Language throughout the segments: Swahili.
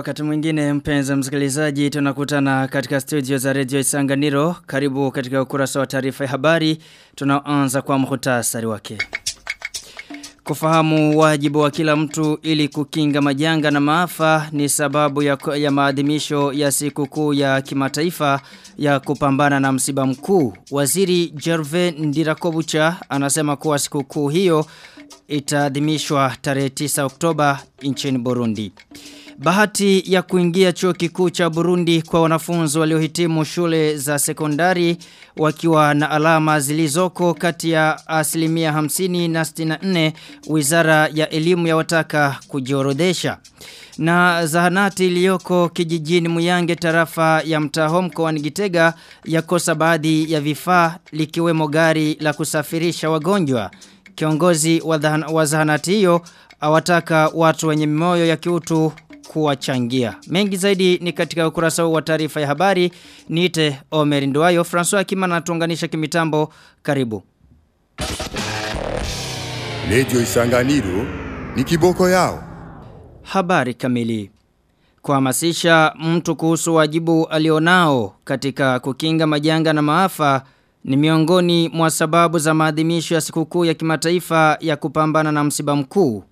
wakati mwingine mpenzi msikilizaji tunakutana katika studio za Radio Isanganiro. Karibu katika ukurasa wa taarifa ya habari. Tunaanza kwa muhtasari wake. Kufahamu wajibu wa kila mtu ili kukinga majanga na maafa ni sababu ya, ya maadhimisho ya siku kuu ya kimataifa ya kupambana na msiba mkuu. Waziri Jerve Ndirakobucha anasema kuwa siku kuu hiyo itaadhimishwa tarehe 9 Oktoba nchini Burundi. Bahati ya kuingia chuo kikuu cha Burundi kwa wanafunzi waliohitimu shule za sekondari wakiwa na alama zilizoko kati ya asilimia 50 na 64 wizara ya elimu ya wataka kujiorodesha. Na zahanati iliyoko kijijini Muyange tarafa ya mtaho mkoani Gitega yakosa baadhi ya vifaa likiwemo gari la kusafirisha wagonjwa. Kiongozi wa zahanati hiyo awataka watu wenye mioyo ya kiutu kuwachangia. Mengi zaidi ni katika ukurasa wa taarifa ya habari. Niite Omer Nduwayo. François Kimana anatuunganisha kimitambo. Karibu. Radio Isanganiro ni kiboko yao. Habari kamili. Kuhamasisha mtu kuhusu wajibu alionao katika kukinga majanga na maafa ni miongoni mwa sababu za maadhimisho ya sikukuu ya kimataifa ya kupambana na msiba mkuu.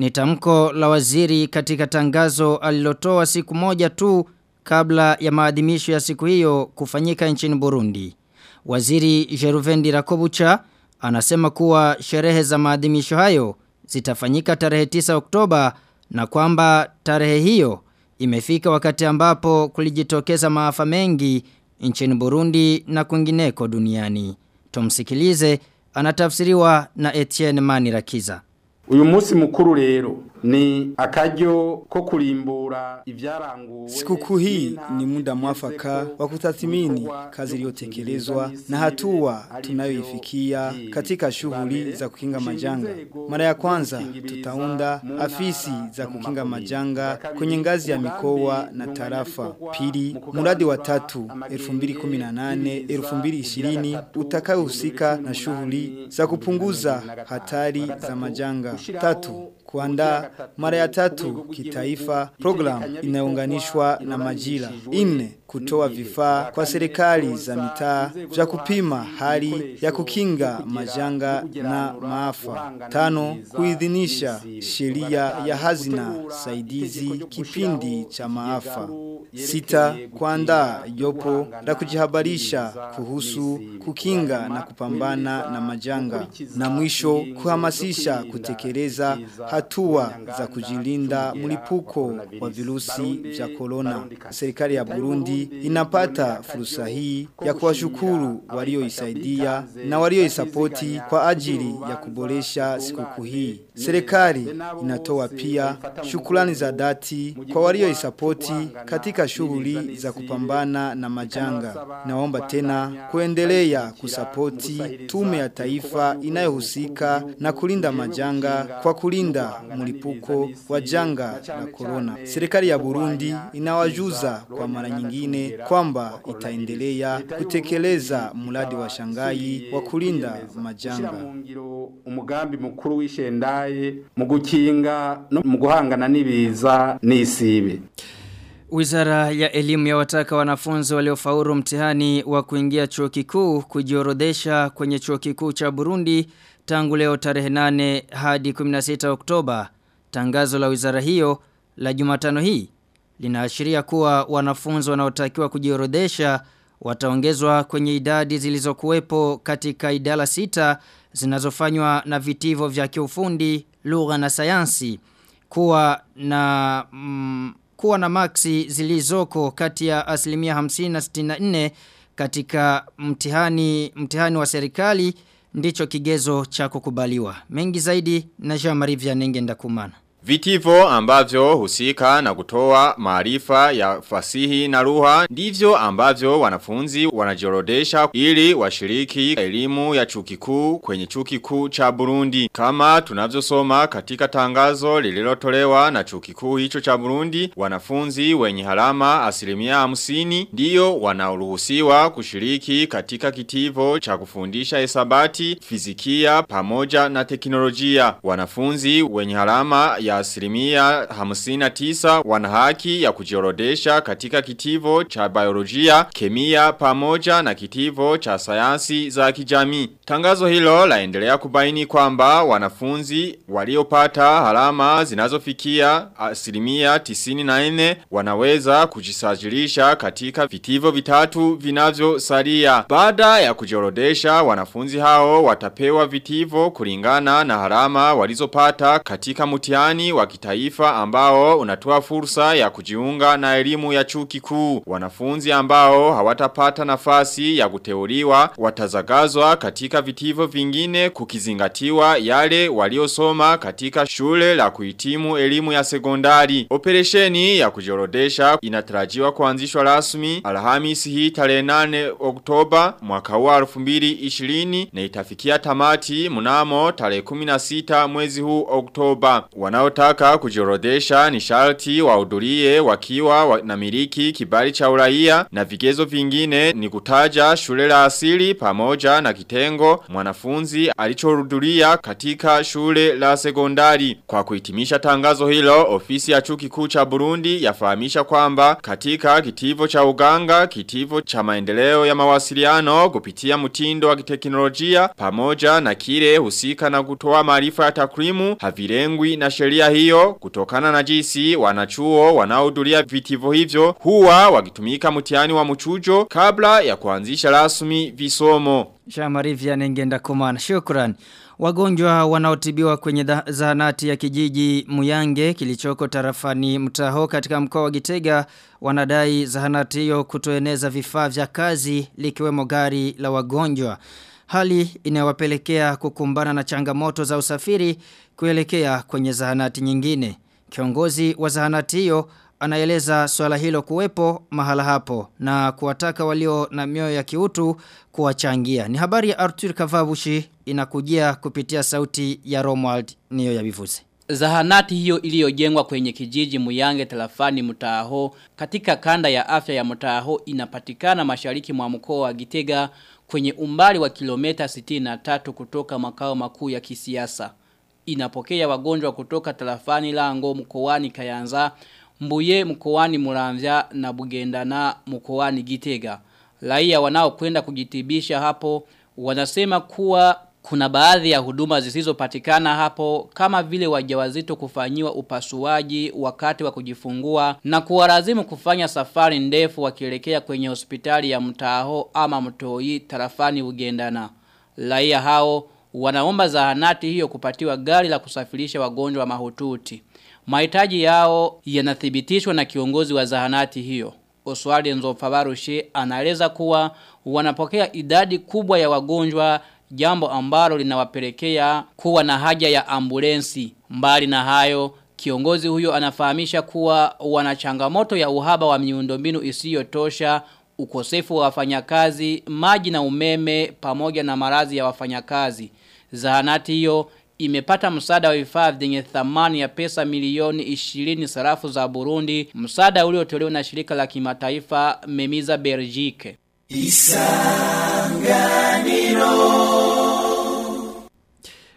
Ni tamko la waziri katika tangazo alilotoa siku moja tu kabla ya maadhimisho ya siku hiyo kufanyika nchini Burundi. Waziri Jeruvendi Rakobucha anasema kuwa sherehe za maadhimisho hayo zitafanyika tarehe 9 Oktoba na kwamba tarehe hiyo imefika wakati ambapo kulijitokeza maafa mengi nchini Burundi na kwingineko duniani. Tumsikilize anatafsiriwa na Etienne Manirakiza. Uyu munsi mukuru rero ni akaryo ko ivyaranguwe. Sikukuu hii ni muda mwafaka wa kutathmini kazi iliyotekelezwa na hatua tunayoifikia katika shughuli za kukinga majanga. Mara ya kwanza tutaunda afisi za kukinga majanga kwenye ngazi ya mikoa na tarafa. Pili, mradi wa tatu 2018 2020 utakayohusika na shughuli za kupunguza hatari za majanga. Tatu, kuandaa mara ya tatu kitaifa program inayounganishwa na majira. Kutoa vifaa kwa serikali za mitaa vya kupima hali ya kukinga majanga na maafa. Tano, kuidhinisha sheria ya hazina saidizi kipindi cha maafa. Sita, kuandaa jopo la kujihabarisha kuhusu kukinga na kupambana na majanga. Na mwisho, kuhamasisha kutekeleza hatua za kujilinda mlipuko wa virusi vya korona. Serikali ya Burundi inapata fursa hii ya kuwashukuru walioisaidia na walioisapoti kwa ajili ya kuboresha sikukuu hii. Serikali inatoa pia shukrani za dhati kwa walioisapoti katika shughuli za kupambana na majanga. Naomba tena kuendelea kusapoti tume ya taifa inayohusika na kulinda majanga kwa kulinda mlipuko wa janga la korona. Serikali ya Burundi inawajuza kwa mara nyingine kwamba itaendelea kutekeleza mradi wa Shangai wa kulinda majanga. Umugambi mukuru w'ishendaye mu gukinga no mu guhangana n'ibiza n'isibe. Wizara ya elimu ya wataka wanafunzi waliofaulu mtihani wa kuingia chuo kikuu kujiorodhesha kwenye chuo kikuu cha Burundi tangu leo tarehe 8 hadi 16 Oktoba. Tangazo la wizara hiyo la Jumatano hii linaashiria kuwa wanafunzi wanaotakiwa kujiorodhesha wataongezwa kwenye idadi zilizokuwepo katika idara sita zinazofanywa na vitivo vya kiufundi, lugha na sayansi kuwa na mm, kuwa na maksi zilizoko kati ya asilimia 50 na 64 katika mtihani mtihani wa serikali ndicho kigezo cha kukubaliwa. Mengi zaidi na Jean-Marie Vianenge ndakumana. Vitivo ambavyo husika na kutoa maarifa ya fasihi na ruha ndivyo ambavyo wanafunzi wanajiorodesha ili washiriki elimu ya chuo kikuu kwenye chuo kikuu cha Burundi. Kama tunavyosoma katika tangazo lililotolewa na chuo kikuu hicho cha Burundi, wanafunzi wenye halama asilimia hamsini ndiyo wanauluhusiwa kushiriki katika kitivo cha kufundisha esabati fizikia pamoja na teknolojia. Wanafunzi wenye halama ya ya asilimia 59 wana haki ya kujiorodesha katika kitivo cha biolojia, kemia pamoja na kitivo cha sayansi za kijamii. Tangazo hilo laendelea kubaini kwamba wanafunzi waliopata alama zinazofikia asilimia 94 wanaweza kujisajilisha katika vitivo vitatu vinavyosalia. Baada ya kujiorodesha wanafunzi hao watapewa vitivo kulingana na harama walizopata katika mtihani wa kitaifa ambao unatoa fursa ya kujiunga na elimu ya chuo kikuu. Wanafunzi ambao hawatapata nafasi ya kuteuliwa watazagazwa katika vitivo vingine kukizingatiwa yale waliosoma katika shule la kuhitimu elimu ya sekondari. Operesheni ya kujorodesha inatarajiwa kuanzishwa rasmi Alhamisi hii tarehe 8 Oktoba mwaka wa 2020 na itafikia tamati mnamo tarehe 16 mwezi huu Oktoba. Wanaotaka kujiorodesha ni sharti wahudhurie wakiwa wa, na miliki kibali cha uraia na vigezo vingine ni kutaja shule la asili pamoja na kitengo mwanafunzi alichorudulia katika shule la sekondari. Kwa kuitimisha tangazo hilo, ofisi ya chuo kikuu cha Burundi yafahamisha kwamba katika kitivo cha uganga, kitivo cha maendeleo ya mawasiliano kupitia mtindo wa kiteknolojia pamoja na kile husika na kutoa maarifa ya takwimu havirengwi na sheria hiyo kutokana na jinsi wanachuo wanaohudhuria vitivo hivyo huwa wakitumika mtihani wa mchujo kabla ya kuanzisha rasmi visomo. Shamarivya nengenda kumana. Shukran. Wagonjwa wanaotibiwa kwenye zahanati ya kijiji Muyange kilichoko tarafani Mtaho katika mkoa wa Gitega wanadai zahanati hiyo kutoeneza vifaa vya kazi likiwemo gari la wagonjwa. Hali inawapelekea kukumbana na changamoto za usafiri kuelekea kwenye zahanati nyingine. Kiongozi wa zahanati hiyo anaeleza swala hilo kuwepo mahala hapo na kuwataka walio na mioyo ya kiutu kuwachangia. Ni habari ya Arthur Kavabushi inakujia kupitia sauti ya Romwald niyo ya bivuze. Zahanati hiyo iliyojengwa kwenye kijiji Muyange Telafani Mutaho katika kanda ya afya ya Mutaho inapatikana mashariki mwa mkoa wa Gitega kwenye umbali wa kilomita 63 kutoka makao makuu ya kisiasa. Inapokea wagonjwa kutoka tarafani Lango mkoani Kayanza Mbuye mkoani Muramvya na Bugendana mkoani Gitega. Raia wanaokwenda kujitibisha hapo wanasema kuwa kuna baadhi ya huduma zisizopatikana hapo kama vile wajawazito kufanyiwa upasuaji wakati wa kujifungua na kuwalazimu kufanya safari ndefu wakielekea kwenye hospitali ya Mtaho ama Mtoi tarafani ugendana. Laia hao wanaomba zahanati hiyo kupatiwa gari la kusafirisha wagonjwa mahututi. Mahitaji yao yanathibitishwa na kiongozi wa zahanati hiyo. Oswald Nzofabarushe anaeleza kuwa wanapokea idadi kubwa ya wagonjwa jambo ambalo linawapelekea kuwa na haja ya ambulensi. Mbali na hayo, kiongozi huyo anafahamisha kuwa wana changamoto ya uhaba wa miundombinu isiyotosha, ukosefu wa wafanyakazi, maji na umeme pamoja na marazi ya wafanyakazi. Zahanati hiyo imepata msaada wa vifaa vyenye thamani ya pesa milioni 20 sarafu za Burundi, msaada uliotolewa na shirika la kimataifa Memiza Belgique.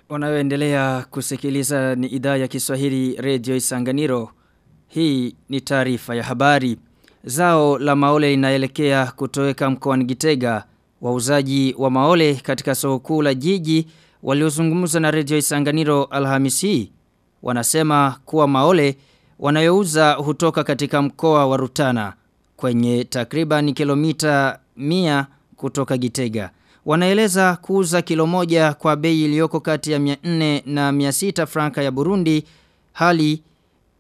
Unayoendelea kusikiliza ni idhaa ya Kiswahili Radio Isanganiro. Hii ni taarifa ya habari. Zao la maole linaelekea kutoweka mkoani Gitega. Wauzaji wa maole katika soko kuu la jiji waliozungumza na Radio Isanganiro Alhamisi wanasema kuwa maole wanayouza hutoka katika mkoa wa Rutana kwenye takriban kilomita 100 kutoka Gitega. Wanaeleza kuuza kilo moja kwa bei iliyoko kati ya 400 na 600 franka ya Burundi hali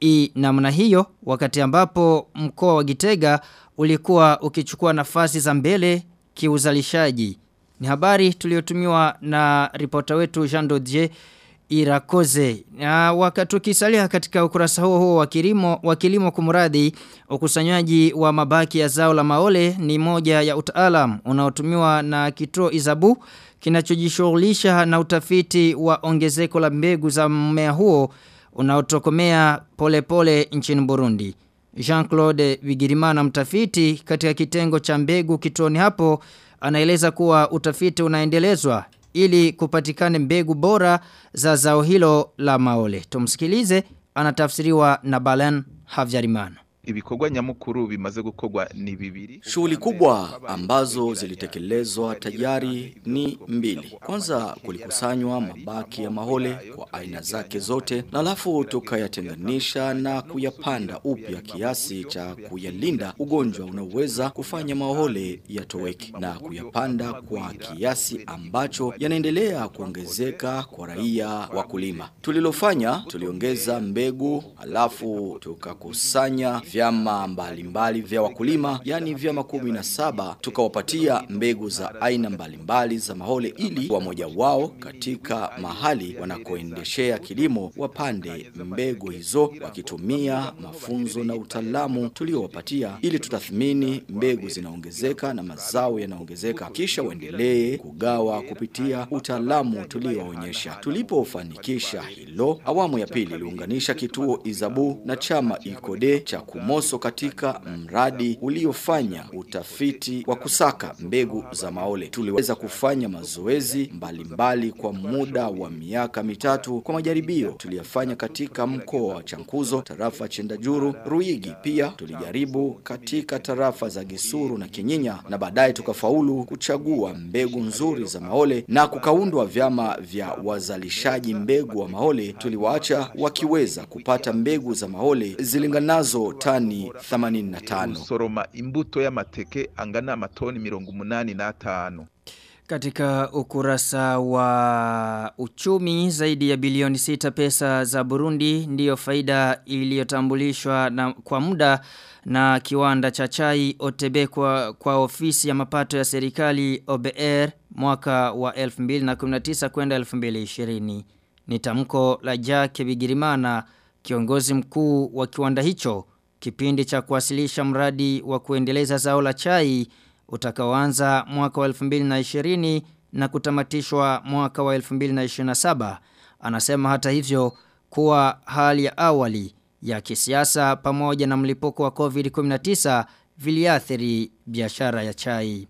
i namna hiyo wakati ambapo mkoa wa Gitega ulikuwa ukichukua nafasi za mbele kiuzalishaji. Ni habari tuliyotumiwa na ripota wetu Jean Dodier Irakoze. Na wakati ukisalia katika ukurasa huo huo wa kilimo wa kilimo kumradi ukusanyaji wa mabaki ya zao la maole ni moja ya utaalam unaotumiwa na kituo Izabu kinachojishughulisha na utafiti wa ongezeko la mbegu za mmea huo unaotokomea polepole nchini Burundi. Jean-Claude Bigirimana mtafiti katika kitengo cha mbegu kituoni hapo anaeleza kuwa utafiti unaendelezwa ili kupatikane mbegu bora za zao hilo la maole. Tumsikilize anatafsiriwa na Balen Havyarimana. Ibikorwa nyamukuru bimaze gukogwa ni bibiri Shughuli kubwa ambazo zilitekelezwa tayari ni mbili. Kwanza kulikusanywa mabaki ya mahole kwa aina zake zote na alafu tukayatenganisha na kuyapanda upya kiasi cha kuyalinda ugonjwa unaoweza kufanya mahole yatoweke na kuyapanda kwa kiasi ambacho yanaendelea kuongezeka kwa raia wakulima. Tulilofanya tuliongeza mbegu alafu tukakusanya vyama mbalimbali vya wakulima yani vyama kumi na saba tukawapatia mbegu za aina mbalimbali za mahole ili wamoja wao katika mahali wanakoendeshea kilimo wapande mbegu hizo wakitumia mafunzo na utaalamu tuliowapatia ili tutathmini mbegu zinaongezeka na mazao yanaongezeka kisha waendelee kugawa kupitia utaalamu tuliowaonyesha. tulipofanikisha hilo awamu ya pili iliunganisha kituo Izabu na chama Ikode cha Kumoso katika mradi uliofanya utafiti wa kusaka mbegu za maole. Tuliweza kufanya mazoezi mbalimbali kwa muda wa miaka mitatu kwa majaribio tuliyafanya katika mkoa wa Chankuzo, tarafa Chendajuru, Ruigi. Pia tulijaribu katika tarafa za Gisuru na Kinyinya na baadaye tukafaulu kuchagua mbegu nzuri za maole na kukaundwa vyama vya wazalishaji mbegu wa maole. Tuliwaacha wakiweza kupata mbegu za maole zilinganazo tani 85. usoroma imbuto y'amateke angana amatoni mirongo umunani n'atanu Katika ukurasa wa uchumi zaidi ya bilioni sita pesa za Burundi ndiyo faida iliyotambulishwa na kwa muda na kiwanda cha chai Otebe kwa, kwa ofisi ya mapato ya serikali OBR mwaka wa 2019 kwenda 2020. Ni tamko la Jake Bigirimana kiongozi mkuu wa kiwanda hicho kipindi cha kuwasilisha mradi wa kuendeleza zao la chai utakaoanza mwaka wa 2020 na kutamatishwa mwaka wa 2027. Anasema hata hivyo kuwa hali ya awali ya kisiasa pamoja na mlipuko wa COVID-19 viliathiri biashara ya chai.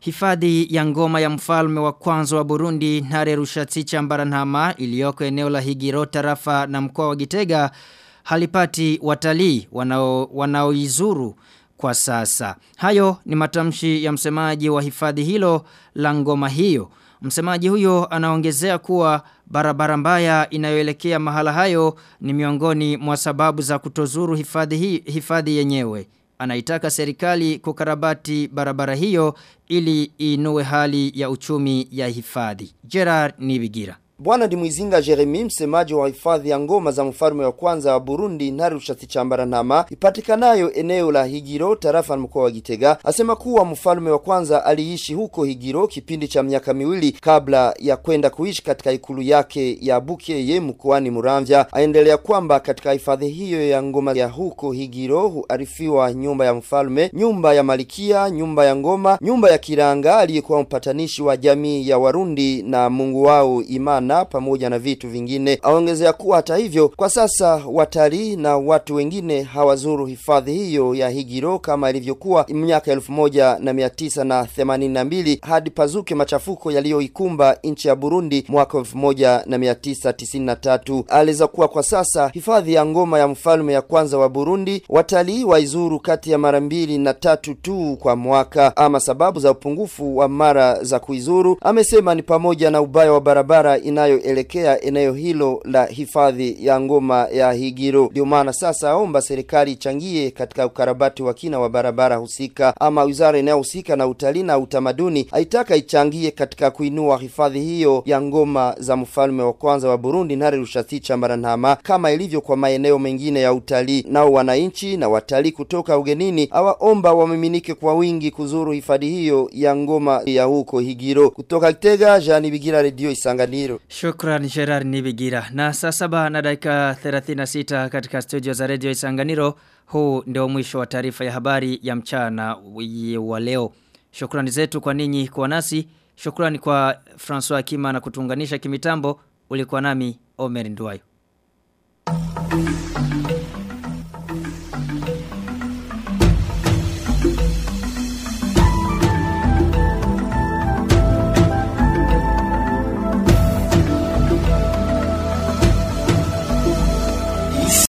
Hifadhi ya ngoma ya mfalme wa kwanza wa Burundi Nare Rushatsi Chambaranama iliyoko eneo la Higiro tarafa na mkoa wa Gitega halipati watalii wanao wanaoizuru kwa sasa. Hayo ni matamshi ya msemaji wa hifadhi hilo la ngoma hiyo. Msemaji huyo anaongezea kuwa barabara mbaya inayoelekea mahala hayo ni miongoni mwa sababu za kutozuru hifadhi hii hifadhi yenyewe. Anaitaka serikali kukarabati barabara hiyo ili inue hali ya uchumi ya hifadhi. Gerard Nibigira. Bwana Dimwizinga Jeremy msemaji wa hifadhi ya ngoma za mfalme wa kwanza wa Burundi Ntarushatsi Chambarantama ipatikanayo eneo la Higiro tarafa mkoa wa Gitega asema kuwa mfalme wa kwanza aliishi huko Higiro kipindi cha miaka miwili kabla ya kwenda kuishi katika ikulu yake ya Bukeye mkoani Muramvya. Aendelea kwamba katika hifadhi hiyo ya ngoma ya huko Higiro huarifiwa nyumba ya mfalme, nyumba ya malikia, nyumba ya ngoma, nyumba ya kiranga aliyekuwa mpatanishi wa jamii ya Warundi na Mungu wao imani na pamoja na vitu vingine. Aongezea kuwa hata hivyo, kwa sasa watalii na watu wengine hawazuru hifadhi hiyo ya Higiro kama ilivyokuwa miaka elfu moja na mia tisa na themanini na mbili hadi pazuke machafuko yaliyoikumba nchi ya Burundi mwaka elfu moja na mia tisa tisini na tatu. Kuwa kwa sasa hifadhi ya ngoma ya mfalme ya kwanza wa Burundi watalii waizuru kati ya mara mbili na tatu tu kwa mwaka. Ama sababu za upungufu wa mara za kuizuru amesema ni pamoja na ubaya wa barabara inayoelekea eneo hilo la hifadhi ya ngoma ya Higiro. Ndio maana sasa aomba serikali ichangie katika ukarabati wa kina wa barabara husika. Ama wizara inayohusika na utalii na utamaduni aitaka ichangie katika kuinua hifadhi hiyo ya ngoma za mfalme wa kwanza wa Burundi Ntare Rushatsi Chambarantama kama ilivyo kwa maeneo mengine ya utalii. Nao wananchi na watalii kutoka ugenini awaomba wamiminike kwa wingi kuzuru hifadhi hiyo ya ngoma ya huko Higiro. Kutoka Kitega, Jani Bigira, Redio Isanganiro. Shukran Gerard Nibigira. Na saa saba na dakika 36 katika studio za Radio Isanganiro. Huu ndio mwisho wa taarifa ya habari ya mchana wa leo. Shukrani zetu kwa ninyi kwa nasi. Shukrani kwa François Kima na kutunganisha kimitambo. Ulikuwa nami Omer Nduwayo.